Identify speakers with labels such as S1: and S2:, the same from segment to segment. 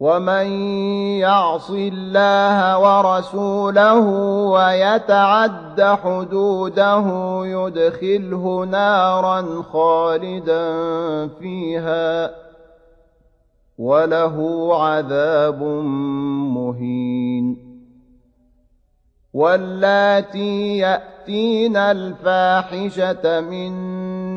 S1: ومن يعص الله ورسوله ويتعد حدوده يدخله نارا خالدا فيها وله عذاب مهين واللاتي ياتين الفاحشه من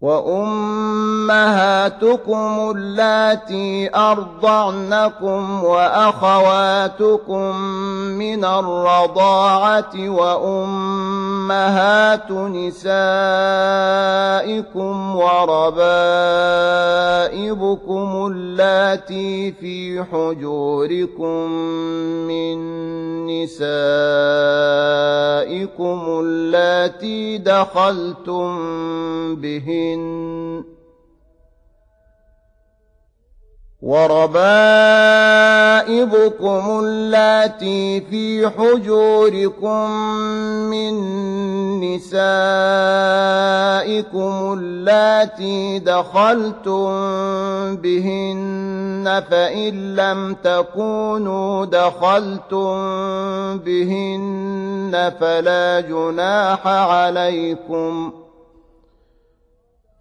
S1: وأمهاتكم اللاتي أرضعنكم وأخواتكم من الرضاعة وأمهات نسائكم وربائبكم اللاتي في حجوركم من نسائكم اللاتي دخلتم بهن. وربائبكم اللاتي في حجوركم من نسائكم اللاتي دخلتم بهن فإن لم تكونوا دخلتم بهن فلا جناح عليكم ۖ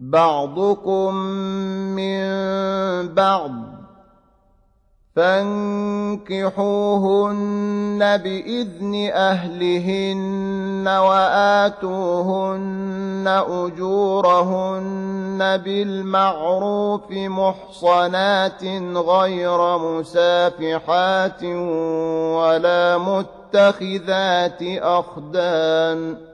S1: بعضكم من بعض فانكحوهن بإذن أهلهن وآتوهن أجورهن بالمعروف محصنات غير مسافحات ولا متخذات أخدان.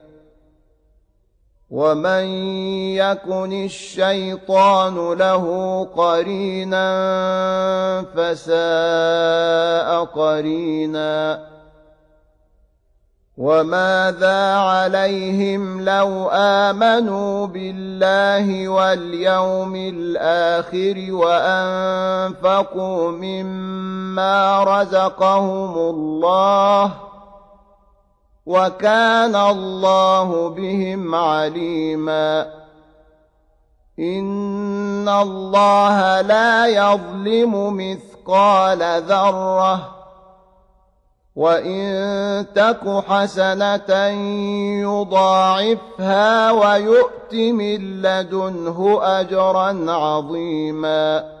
S1: ومن يكن الشيطان له قرينا فساء قرينا وماذا عليهم لو امنوا بالله واليوم الآخر وانفقوا مما رزقهم الله وكان الله بهم عليما. إن الله لا يظلم مثقال ذرة. وإن تك حسنة يضاعفها ويؤت من لدنه أجرا عظيما.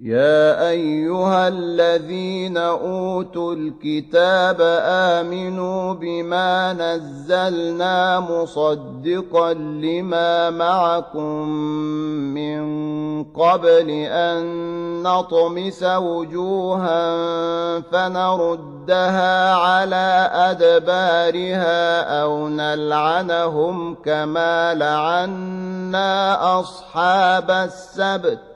S1: يا ايها الذين اوتوا الكتاب امنوا بما نزلنا مصدقا لما معكم من قبل ان نطمس وجوها فنردها على ادبارها أو نلعنهم كما لعنا اصحاب السبت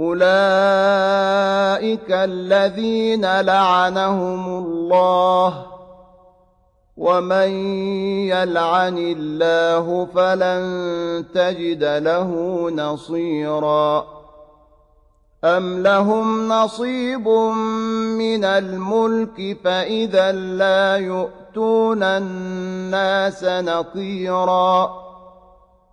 S1: أولئك الذين لعنهم الله ومن يلعن الله فلن تجد له نصيرا أم لهم نصيب من الملك فإذا لا يؤتون الناس نقيراً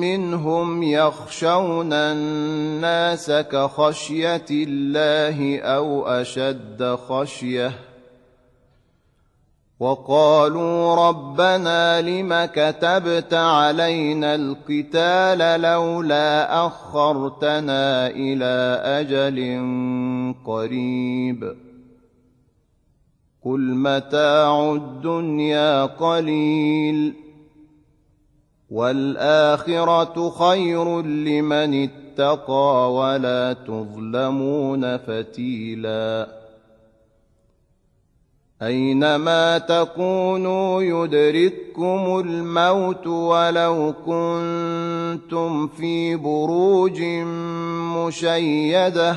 S1: منهم يخشون الناس كخشية الله أو أشد خشية. وقالوا ربنا لم كتبت علينا القتال لولا أخرتنا إلى أجل قريب. قل متاع الدنيا قليل. والاخره خير لمن اتقى ولا تظلمون فتيلا اينما تكونوا يدرككم الموت ولو كنتم في بروج مشيده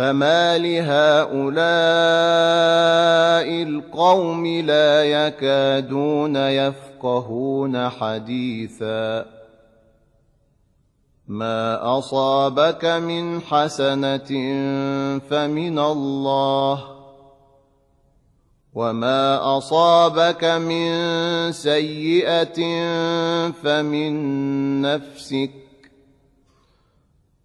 S1: فما لهؤلاء القوم لا يكادون يفقهون حديثا ما اصابك من حسنه فمن الله وما اصابك من سيئه فمن نفسك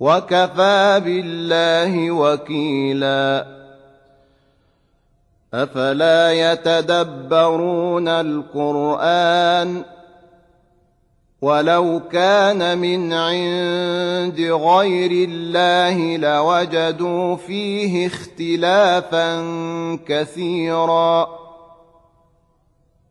S1: وكفى بالله وكيلا. أفلا يتدبرون القرآن ولو كان من عند غير الله لوجدوا فيه اختلافا كثيرا.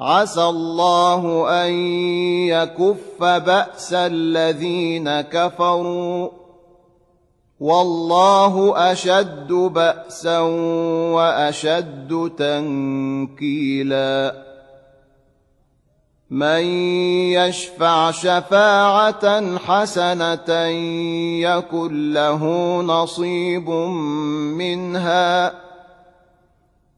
S1: عسى الله أن يكف بأس الذين كفروا. والله أشد بأسا وأشد تنكيلا. من يشفع شفاعة حسنة يكن له نصيب منها.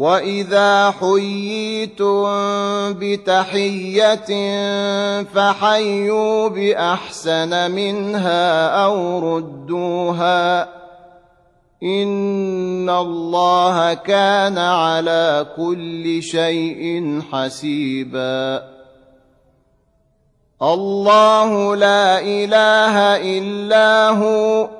S1: واذا حييتم بتحيه فحيوا باحسن منها أو ردوها ان الله كان على كل شيء حسيبا الله لا اله الا هو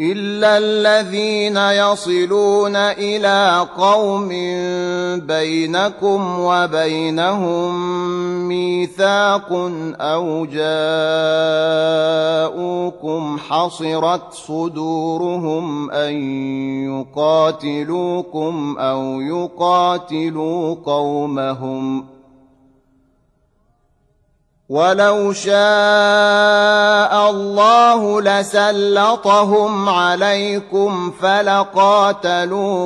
S1: الا الذين يصلون إلى قوم بينكم وبينهم ميثاق أو جاءوكم حصرت صدورهم ان يقاتلوكم أو يقاتلوا قومهم ولو شاء الله لسلطهم عليكم فلقاتلوكم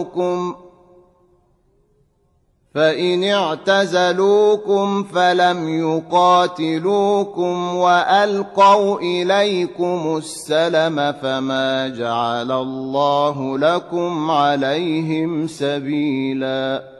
S1: فان اعتزلوكم فلم يقاتلوكم والقوا اليكم السلم فما جعل الله لكم عليهم سبيلا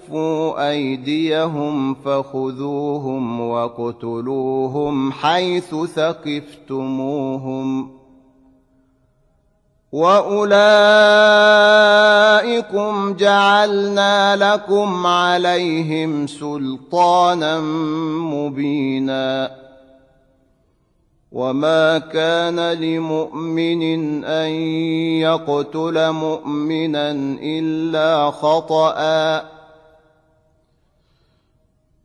S1: أيديهم فخذوهم وقتلوهم حيث ثقفتموهم وأولئكم جعلنا لكم عليهم سلطانا مبينا وما كان لمؤمن أن يقتل مؤمنا إلا خطأ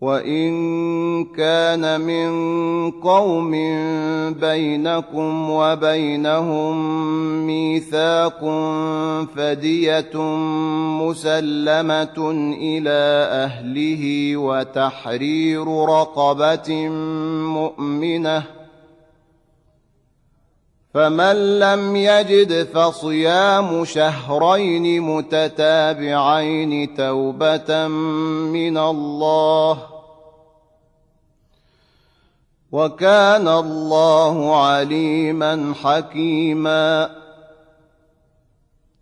S1: وان كان من قوم بينكم وبينهم ميثاق فديه مسلمه إلى اهله وتحرير رقبه مؤمنه فمن لم يجد فصيام شهرين متتابعين توبة من الله وكان الله عليما حكيما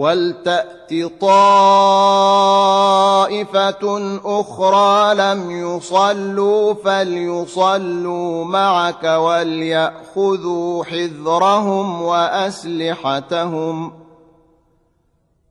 S1: ولتأت طائفة أخرى لم يصلوا فليصلوا معك وليأخذوا حذرهم وأسلحتهم ۖ.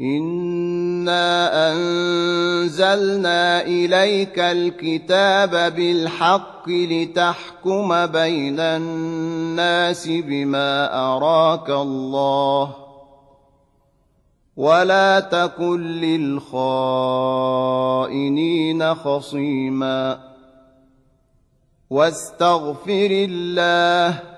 S1: انا انزلنا اليك الكتاب بالحق لتحكم بين الناس بما اراك الله ولا تكن للخائنين خصيما واستغفر الله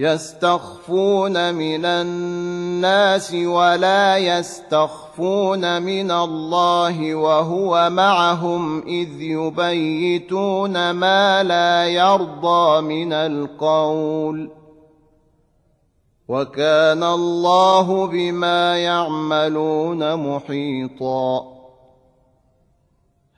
S1: يستخفون من الناس ولا يستخفون من الله وهو معهم إذ يبيتون ما لا يرضى من القول. وكان الله بما يعملون محيطا.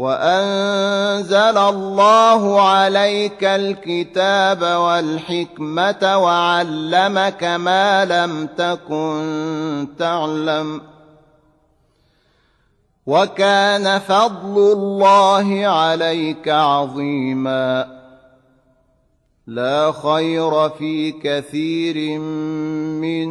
S1: وأنزل الله عليك الكتاب والحكمة وعلمك ما لم تكن تعلم وكان فضل الله عليك عظيما لا خير في كثير من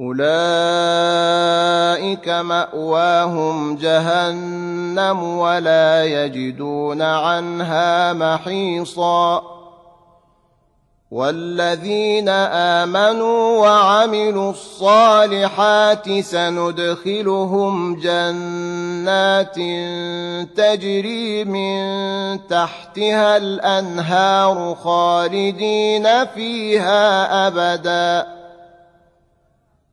S1: أولئك مأواهم جهنم ولا يجدون عنها محيصا. والذين آمنوا وعملوا الصالحات سندخلهم جنات تجري من تحتها الأنهار خالدين فيها أبدا.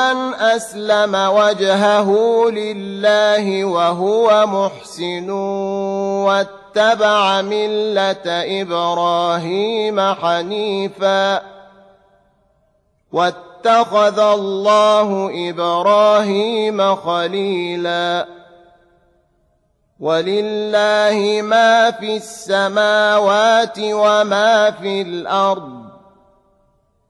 S1: اسلم وجهه لله وهو محسن واتبع مله إبراهيم حنيفا واتخذ الله إبراهيم خليلا ولله ما في السماوات وما في الأرض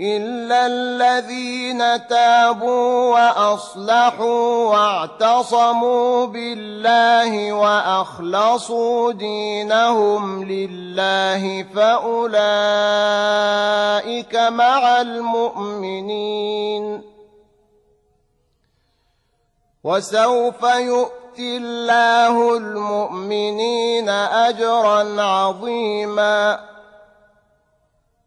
S1: إلا الذين تابوا وأصلحوا واعتصموا بالله وأخلصوا دينهم لله فأولئك مع المؤمنين وسوف يؤتي الله المؤمنين أجرا عظيماً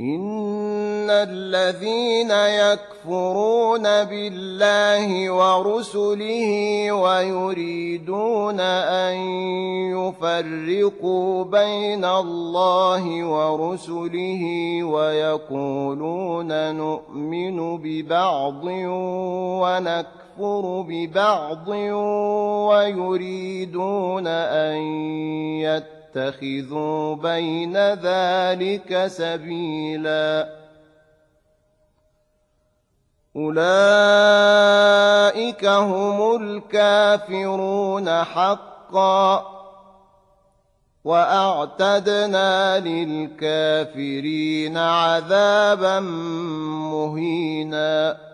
S1: إن الذين يكفرون بالله ورسله ويريدون أن يفرقوا بين الله ورسله ويقولون نؤمن ببعض ونكفر ببعض ويريدون أن يتقوا اتخذوا بين ذلك سبيلا. أولئك هم الكافرون حقا وأعتدنا للكافرين عذابا مهيناً.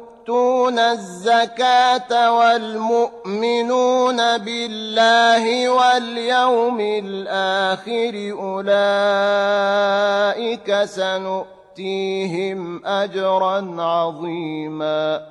S1: يؤتون الزكاة والمؤمنون بالله واليوم الآخر أولئك سنؤتيهم أجرا عظيما.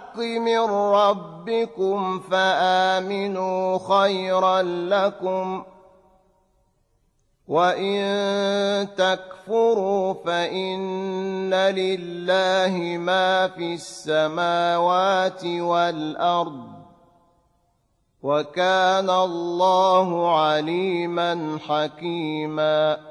S1: الحق من ربكم فآمنوا خيرا لكم وإن تكفروا فإن لله ما في السماوات والأرض وكان الله عليما حكيماً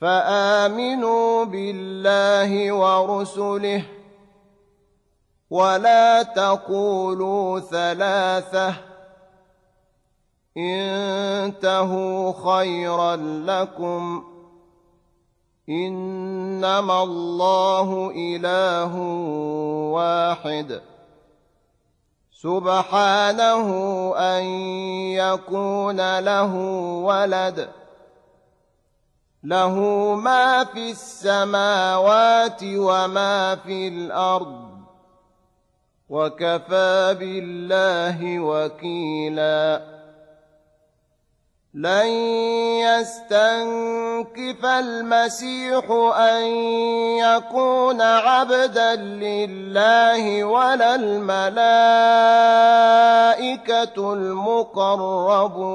S1: فآمنوا بالله ورسله ولا تقولوا ثلاثة انتهوا خيرا لكم إنما الله إله واحد سبحانه أن يكون له ولد له ما في السماوات وما في الأرض. وكفى بالله وكيلا. لن يستنكف المسيح أن يكون عبدا لله ولا الملائكة المقربون.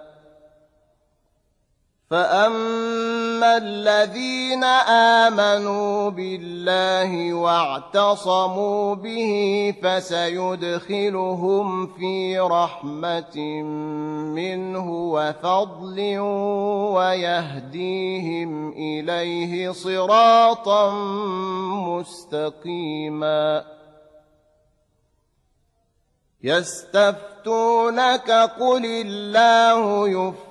S1: فأما الذين آمنوا بالله واعتصموا به فسيدخلهم في رحمة منه وفضل ويهديهم إليه صراطا مستقيما يستفتونك قل الله يفتح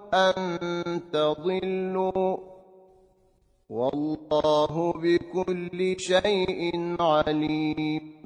S1: أن تضلوا والله بكل شيء عليم